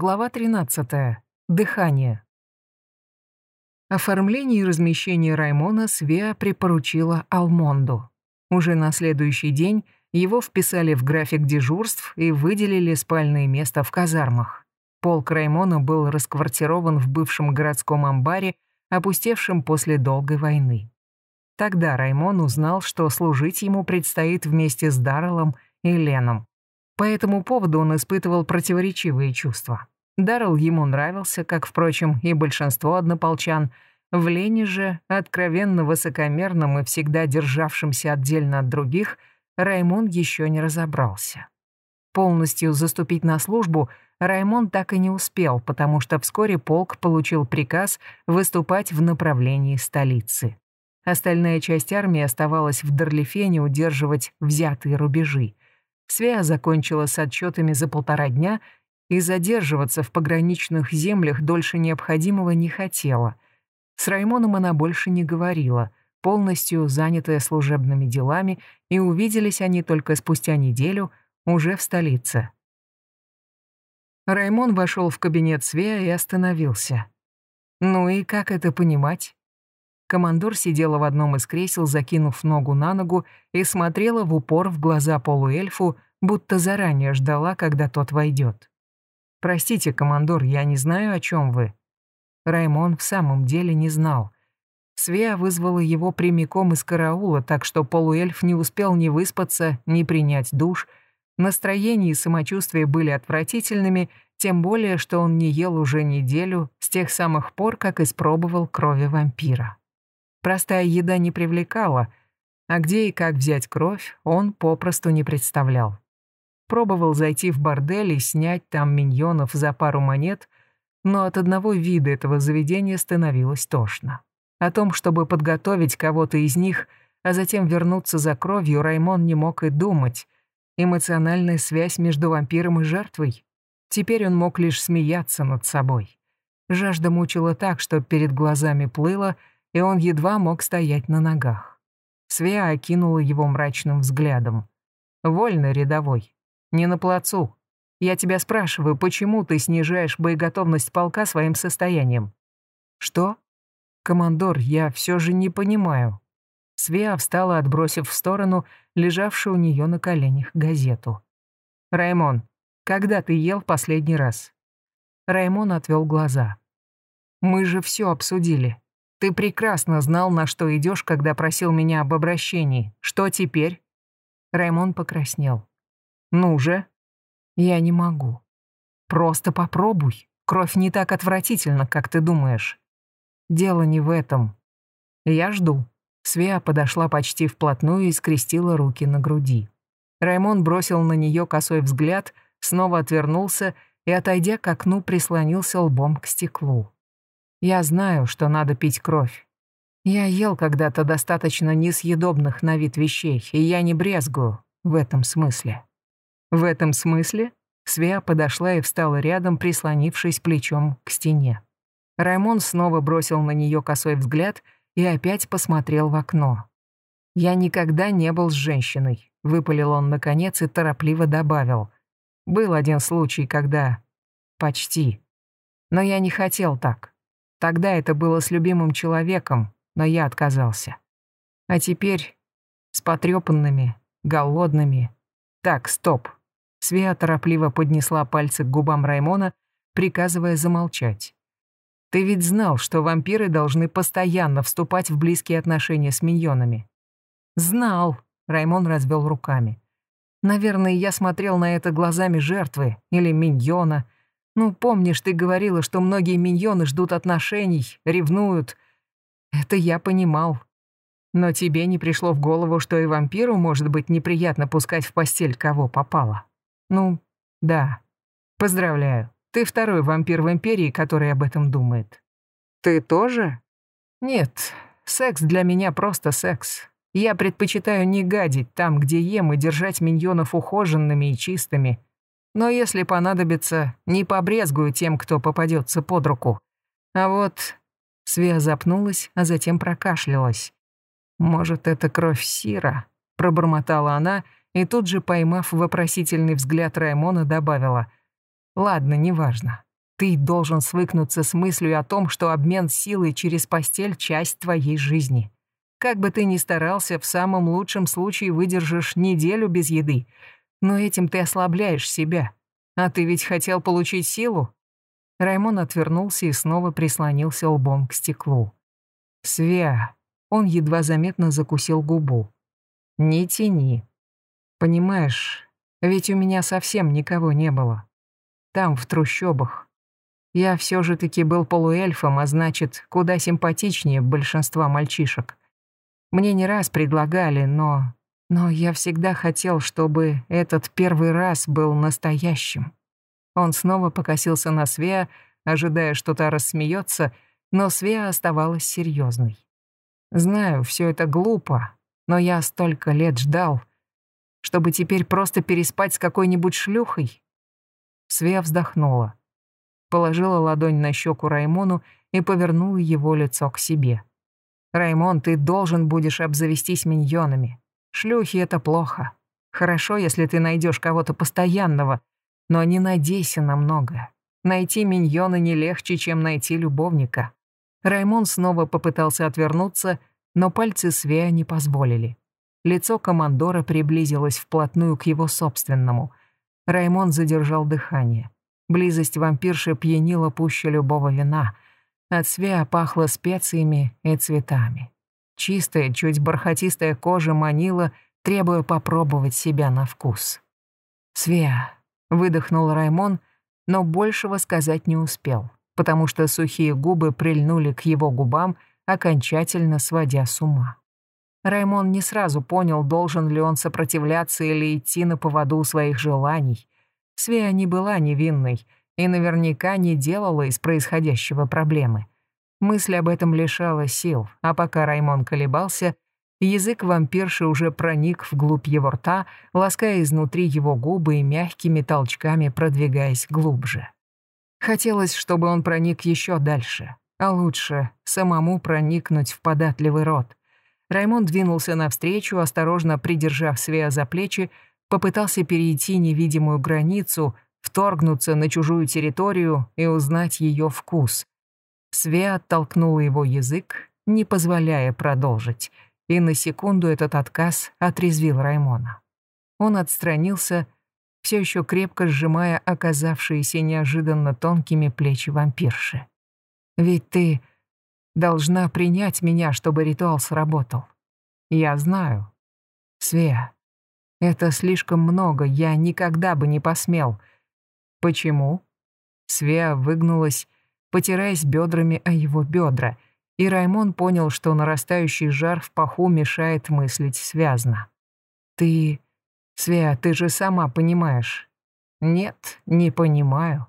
Глава 13. Дыхание. Оформление и размещение Раймона Свеа припоручила Алмонду. Уже на следующий день его вписали в график дежурств и выделили спальное место в казармах. Полк Раймона был расквартирован в бывшем городском амбаре, опустевшем после долгой войны. Тогда Раймон узнал, что служить ему предстоит вместе с Дарреллом и Леном. По этому поводу он испытывал противоречивые чувства. Даррелл ему нравился, как, впрочем, и большинство однополчан. В Лене же, откровенно высокомерным и всегда державшимся отдельно от других, Раймон еще не разобрался. Полностью заступить на службу Раймон так и не успел, потому что вскоре полк получил приказ выступать в направлении столицы. Остальная часть армии оставалась в Дарлифене удерживать взятые рубежи. Свеа закончила с отчетами за полтора дня и задерживаться в пограничных землях дольше необходимого не хотела. С Раймоном она больше не говорила, полностью занятая служебными делами, и увиделись они только спустя неделю уже в столице. Раймон вошел в кабинет Свеа и остановился. Ну и как это понимать? Командор сидела в одном из кресел, закинув ногу на ногу, и смотрела в упор в глаза полуэльфу, будто заранее ждала, когда тот войдет. «Простите, командор, я не знаю, о чем вы». Раймон в самом деле не знал. Свеа вызвала его прямиком из караула, так что полуэльф не успел ни выспаться, ни принять душ. Настроение и самочувствие были отвратительными, тем более, что он не ел уже неделю, с тех самых пор, как испробовал крови вампира. Простая еда не привлекала, а где и как взять кровь, он попросту не представлял. Пробовал зайти в бордель и снять там миньонов за пару монет, но от одного вида этого заведения становилось тошно. О том, чтобы подготовить кого-то из них, а затем вернуться за кровью, Раймон не мог и думать. Эмоциональная связь между вампиром и жертвой. Теперь он мог лишь смеяться над собой. Жажда мучила так, что перед глазами плыла, и он едва мог стоять на ногах. Свеа окинула его мрачным взглядом. «Вольно, рядовой. Не на плацу. Я тебя спрашиваю, почему ты снижаешь боеготовность полка своим состоянием?» «Что?» «Командор, я все же не понимаю». Свеа встала, отбросив в сторону лежавшую у нее на коленях газету. «Раймон, когда ты ел последний раз?» Раймон отвел глаза. «Мы же все обсудили. Ты прекрасно знал, на что идешь, когда просил меня об обращении. Что теперь?» Раймон покраснел. «Ну же». «Я не могу. Просто попробуй. Кровь не так отвратительна, как ты думаешь. Дело не в этом. Я жду». Свеа подошла почти вплотную и скрестила руки на груди. Раймон бросил на нее косой взгляд, снова отвернулся и, отойдя к окну, прислонился лбом к стеклу. Я знаю, что надо пить кровь. Я ел когда-то достаточно несъедобных на вид вещей, и я не брезгую в этом смысле. В этом смысле Свеа подошла и встала рядом, прислонившись плечом к стене. Раймон снова бросил на нее косой взгляд и опять посмотрел в окно. «Я никогда не был с женщиной», — выпалил он наконец и торопливо добавил. «Был один случай, когда... почти. Но я не хотел так. Тогда это было с любимым человеком, но я отказался. А теперь с потрепанными, голодными. Так, стоп. Свеа торопливо поднесла пальцы к губам Раймона, приказывая замолчать. Ты ведь знал, что вампиры должны постоянно вступать в близкие отношения с миньонами. Знал, Раймон развел руками. Наверное, я смотрел на это глазами жертвы или миньона — ну, помнишь, ты говорила, что многие миньоны ждут отношений, ревнуют. Это я понимал. Но тебе не пришло в голову, что и вампиру может быть неприятно пускать в постель кого попало. Ну, да. Поздравляю. Ты второй вампир в Империи, который об этом думает. Ты тоже? Нет, секс для меня просто секс. Я предпочитаю не гадить там, где ем, и держать миньонов ухоженными и чистыми, но если понадобится, не побрезгую тем, кто попадется под руку. А вот...» Свея запнулась, а затем прокашлялась. «Может, это кровь Сира?» — пробормотала она, и тут же, поймав вопросительный взгляд Раймона, добавила. «Ладно, неважно. Ты должен свыкнуться с мыслью о том, что обмен силой через постель — часть твоей жизни. Как бы ты ни старался, в самом лучшем случае выдержишь неделю без еды, но этим ты ослабляешь себя. А ты ведь хотел получить силу?» Раймон отвернулся и снова прислонился лбом к стеклу. «Свя!» Он едва заметно закусил губу. «Не тяни. Понимаешь, ведь у меня совсем никого не было. Там, в трущобах. Я все же таки был полуэльфом, а значит, куда симпатичнее большинства мальчишек. Мне не раз предлагали, но... Но я всегда хотел, чтобы этот первый раз был настоящим. Он снова покосился на Свеа, ожидая, что та рассмеется, но Свеа оставалась серьезной. Знаю, все это глупо, но я столько лет ждал, чтобы теперь просто переспать с какой-нибудь шлюхой. Свеа вздохнула, положила ладонь на щеку Раймону и повернула его лицо к себе. «Раймон, ты должен будешь обзавестись миньонами. Шлюхи — это плохо. Хорошо, если ты найдешь кого-то постоянного, но не надейся на многое. Найти миньона не легче, чем найти любовника». Раймон снова попытался отвернуться, но пальцы Свея не позволили. Лицо командора приблизилось вплотную к его собственному. Раймон задержал дыхание. Близость вампирши пьянила пуще любого вина. От Свея пахло специями и цветами. Чистая, чуть бархатистая кожа манила, требуя попробовать себя на вкус. «Свеа», — выдохнул Раймон, но большего сказать не успел, потому что сухие губы прильнули к его губам, окончательно сводя с ума. Раймон не сразу понял, должен ли он сопротивляться или идти на поводу своих желаний. Свея не была невинной и наверняка не делала из происходящего проблемы — Мысль об этом лишала сил, а пока Раймон колебался, язык вампирши уже проник вглубь его рта, лаская изнутри его губы и мягкими толчками продвигаясь глубже. Хотелось, чтобы он проник еще дальше, а лучше самому проникнуть в податливый рот. Раймон двинулся навстречу, осторожно придержав Свея за плечи, попытался перейти невидимую границу, вторгнуться на чужую территорию и узнать ее вкус — Све оттолкнула его язык, не позволяя продолжить, и на секунду этот отказ отрезвил Раймона. Он отстранился, все еще крепко сжимая оказавшиеся неожиданно тонкими плечи вампирши. «Ведь ты должна принять меня, чтобы ритуал сработал. Я знаю. Свеа, это слишком много, я никогда бы не посмел. Почему?» Свеа выгнулась, потираясь бедрами о его бедра, и Раймон понял, что нарастающий жар в паху мешает мыслить связно. «Ты... Свя, ты же сама понимаешь». «Нет, не понимаю.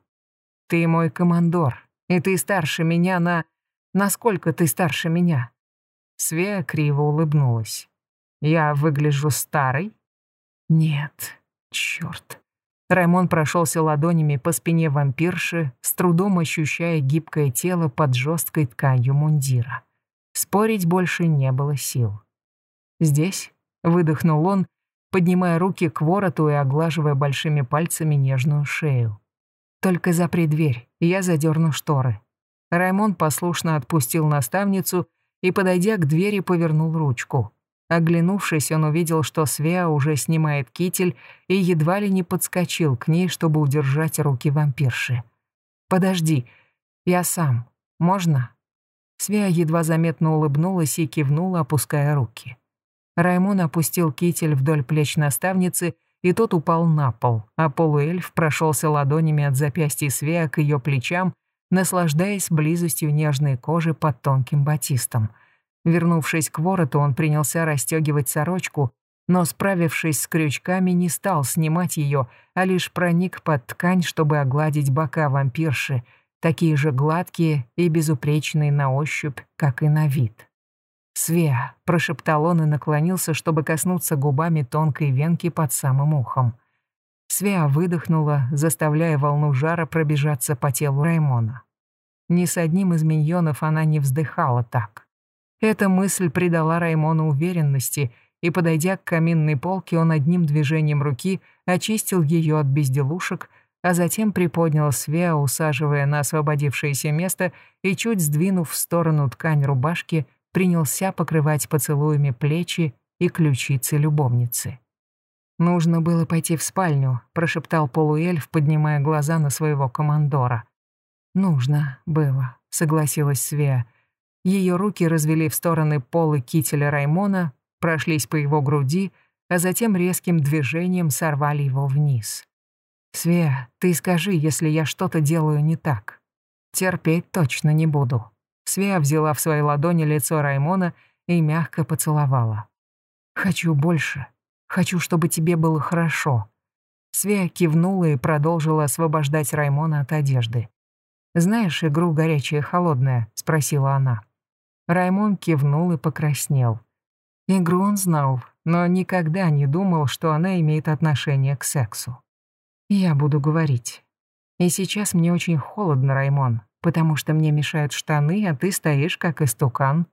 Ты мой командор, и ты старше меня на... Насколько ты старше меня?» Свея криво улыбнулась. «Я выгляжу старой?» «Нет, черт. Раймон прошелся ладонями по спине вампирши, с трудом ощущая гибкое тело под жесткой тканью мундира. Спорить больше не было сил. «Здесь?» — выдохнул он, поднимая руки к вороту и оглаживая большими пальцами нежную шею. «Только запри дверь, я задерну шторы». Раймон послушно отпустил наставницу и, подойдя к двери, повернул ручку. Оглянувшись, он увидел, что Свеа уже снимает китель и едва ли не подскочил к ней, чтобы удержать руки вампирши. «Подожди, я сам. Можно?» Свеа едва заметно улыбнулась и кивнула, опуская руки. Раймон опустил китель вдоль плеч наставницы, и тот упал на пол, а полуэльф прошелся ладонями от запястья Свеа к ее плечам, наслаждаясь близостью нежной кожи под тонким батистом — Вернувшись к вороту, он принялся расстегивать сорочку, но, справившись с крючками, не стал снимать ее, а лишь проник под ткань, чтобы огладить бока вампирши, такие же гладкие и безупречные на ощупь, как и на вид. «Свеа», — прошептал он и наклонился, чтобы коснуться губами тонкой венки под самым ухом. Свеа выдохнула, заставляя волну жара пробежаться по телу Раймона. Ни с одним из миньонов она не вздыхала так. Эта мысль придала Раймону уверенности, и, подойдя к каминной полке, он одним движением руки очистил ее от безделушек, а затем приподнял Свеа, усаживая на освободившееся место и, чуть сдвинув в сторону ткань рубашки, принялся покрывать поцелуями плечи и ключицы любовницы. «Нужно было пойти в спальню», — прошептал полуэльф, поднимая глаза на своего командора. «Нужно было», — согласилась Свеа. Ее руки развели в стороны полы кителя Раймона, прошлись по его груди, а затем резким движением сорвали его вниз. «Свеа, ты скажи, если я что-то делаю не так. Терпеть точно не буду». Свеа взяла в свои ладони лицо Раймона и мягко поцеловала. «Хочу больше. Хочу, чтобы тебе было хорошо». Свеа кивнула и продолжила освобождать Раймона от одежды. «Знаешь игру «Горячее-холодное»?» — спросила она. Раймон кивнул и покраснел. Игру он знал, но никогда не думал, что она имеет отношение к сексу. Я буду говорить. И сейчас мне очень холодно, Раймон, потому что мне мешают штаны, а ты стоишь как истукан.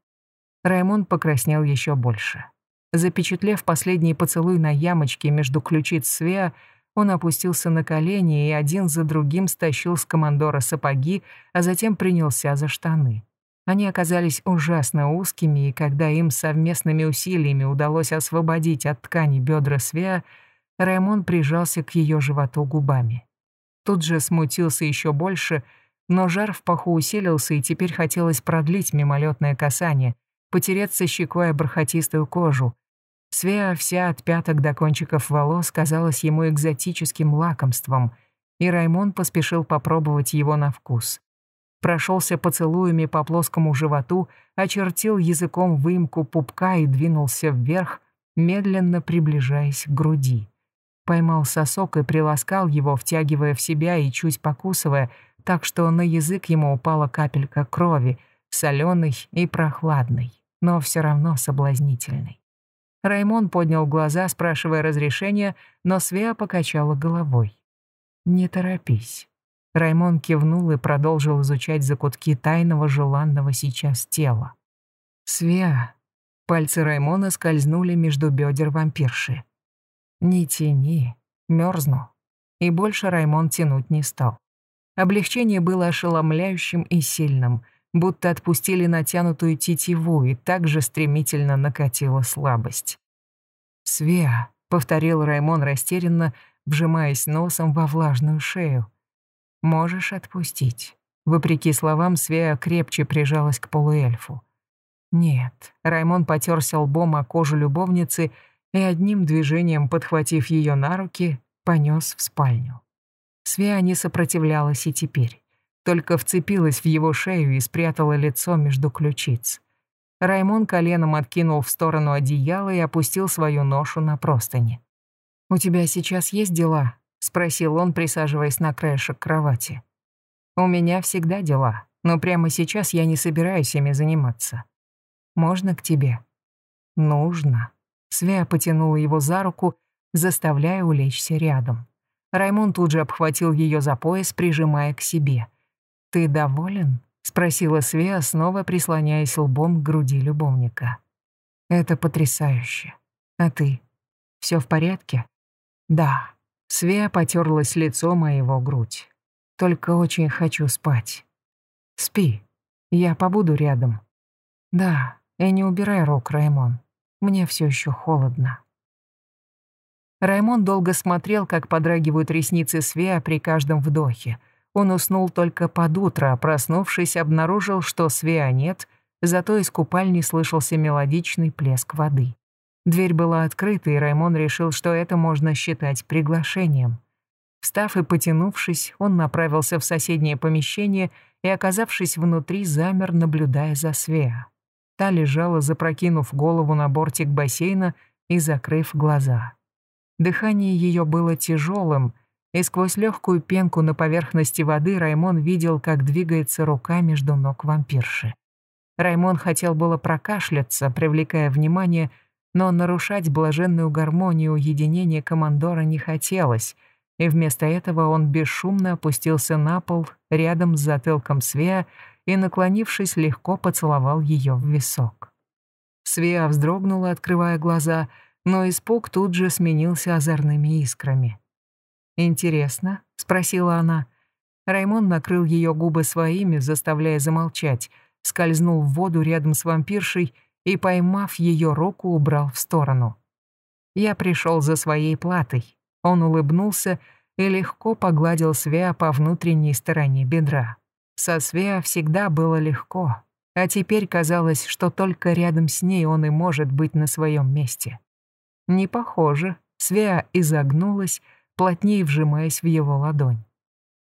Раймон покраснел еще больше. Запечатлев последний поцелуй на ямочке между ключиц Свеа, он опустился на колени и один за другим стащил с командора сапоги, а затем принялся за штаны. Они оказались ужасно узкими, и когда им совместными усилиями удалось освободить от ткани бедра Свеа, Раймон прижался к ее животу губами. Тут же смутился еще больше, но жар в паху усилился, и теперь хотелось продлить мимолетное касание, потереться щекой о бархатистую кожу. Свеа вся от пяток до кончиков волос казалась ему экзотическим лакомством, и Раймон поспешил попробовать его на вкус прошелся поцелуями по плоскому животу, очертил языком выемку пупка и двинулся вверх, медленно приближаясь к груди. Поймал сосок и приласкал его, втягивая в себя и чуть покусывая, так что на язык ему упала капелька крови, соленой и прохладной, но все равно соблазнительной. Раймон поднял глаза, спрашивая разрешения, но Свеа покачала головой. «Не торопись. Раймон кивнул и продолжил изучать закутки тайного желанного сейчас тела. «Свеа!» Пальцы Раймона скользнули между бедер вампирши. «Не тяни, мерзну». И больше Раймон тянуть не стал. Облегчение было ошеломляющим и сильным, будто отпустили натянутую тетиву, и так же стремительно накатила слабость. «Свеа», — повторил Раймон растерянно, вжимаясь носом во влажную шею. Можешь отпустить». Вопреки словам, Свея крепче прижалась к полуэльфу. Нет, Раймон потерся лбом о кожу любовницы и одним движением, подхватив ее на руки, понес в спальню. Свея не сопротивлялась и теперь, только вцепилась в его шею и спрятала лицо между ключиц. Раймон коленом откинул в сторону одеяла и опустил свою ношу на простыни. «У тебя сейчас есть дела?» — спросил он, присаживаясь на краешек кровати. «У меня всегда дела, но прямо сейчас я не собираюсь ими заниматься. Можно к тебе?» «Нужно». Свя потянула его за руку, заставляя улечься рядом. Раймон тут же обхватил ее за пояс, прижимая к себе. «Ты доволен?» — спросила Свеа, снова прислоняясь лбом к груди любовника. «Это потрясающе. А ты? Все в порядке?» «Да», Свея потерлась лицо моего грудь. Только очень хочу спать. Спи. Я побуду рядом. Да, и не убирай рук, Раймон. Мне все еще холодно. Раймон долго смотрел, как подрагивают ресницы Свея при каждом вдохе. Он уснул только под утро, а проснувшись, обнаружил, что Свея нет, зато из купальни слышался мелодичный плеск воды. Дверь была открыта, и Раймон решил, что это можно считать приглашением. Встав и потянувшись, он направился в соседнее помещение и, оказавшись внутри, замер, наблюдая за Свеа. Та лежала, запрокинув голову на бортик бассейна и закрыв глаза. Дыхание ее было тяжелым, и сквозь легкую пенку на поверхности воды Раймон видел, как двигается рука между ног вампирши. Раймон хотел было прокашляться, привлекая внимание, но нарушать блаженную гармонию уединения командора не хотелось, и вместо этого он бесшумно опустился на пол рядом с затылком Свеа и, наклонившись, легко поцеловал ее в висок. Свеа вздрогнула, открывая глаза, но испуг тут же сменился озорными искрами. «Интересно?» — спросила она. Раймон накрыл ее губы своими, заставляя замолчать, скользнул в воду рядом с вампиршей и, поймав ее руку, убрал в сторону. Я пришел за своей платой. Он улыбнулся и легко погладил Свеа по внутренней стороне бедра. Со Свеа всегда было легко, а теперь казалось, что только рядом с ней он и может быть на своем месте. Не похоже, Свеа изогнулась, плотнее вжимаясь в его ладонь.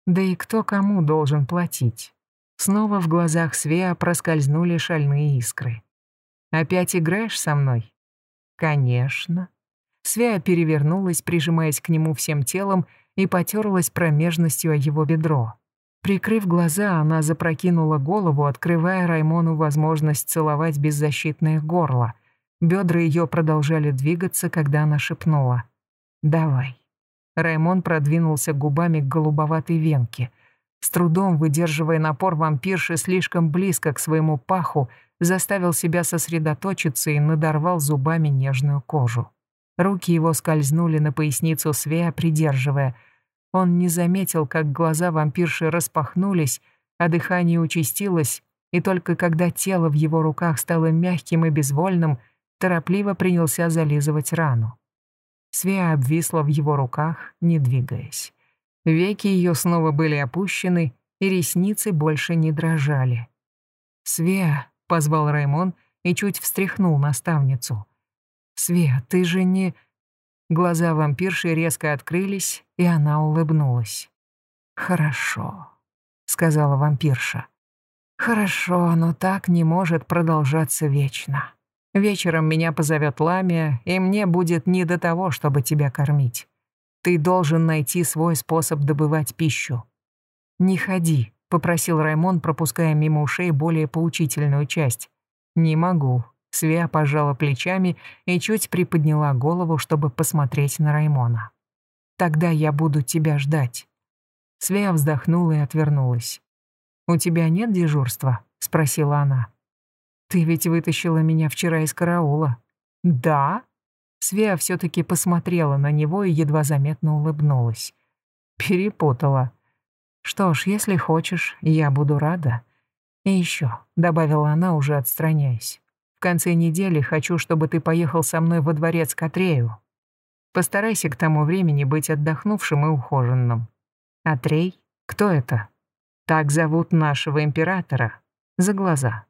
Да и кто кому должен платить? Снова в глазах Свеа проскользнули шальные искры. «Опять играешь со мной?» «Конечно». Свеа перевернулась, прижимаясь к нему всем телом, и потерлась промежностью о его бедро. Прикрыв глаза, она запрокинула голову, открывая Раймону возможность целовать беззащитное горло. Бедра ее продолжали двигаться, когда она шепнула. «Давай». Раймон продвинулся губами к голубоватой венке. С трудом выдерживая напор вампирши слишком близко к своему паху, заставил себя сосредоточиться и надорвал зубами нежную кожу. Руки его скользнули на поясницу Свея, придерживая — он не заметил, как глаза вампирши распахнулись, а дыхание участилось, и только когда тело в его руках стало мягким и безвольным, торопливо принялся зализывать рану. Свея обвисла в его руках, не двигаясь. Веки ее снова были опущены, и ресницы больше не дрожали. «Свея», — позвал Раймон и чуть встряхнул наставницу. «Свея, ты же не...» Глаза вампирши резко открылись, и она улыбнулась. «Хорошо», — сказала вампирша. «Хорошо, но так не может продолжаться вечно. Вечером меня позовет Ламия, и мне будет не до того, чтобы тебя кормить. Ты должен найти свой способ добывать пищу». «Не ходи», — попросил Раймон, пропуская мимо ушей более поучительную часть. «Не могу», Свя пожала плечами и чуть приподняла голову, чтобы посмотреть на Раймона. «Тогда я буду тебя ждать». Свя вздохнула и отвернулась. «У тебя нет дежурства?» — спросила она. «Ты ведь вытащила меня вчера из караула». «Да?» Свя все-таки посмотрела на него и едва заметно улыбнулась. «Перепутала. Что ж, если хочешь, я буду рада. И еще», — добавила она, уже отстраняясь. В конце недели хочу, чтобы ты поехал со мной во дворец к Атрею. Постарайся к тому времени быть отдохнувшим и ухоженным. Атрей? Кто это? Так зовут нашего императора. За глаза.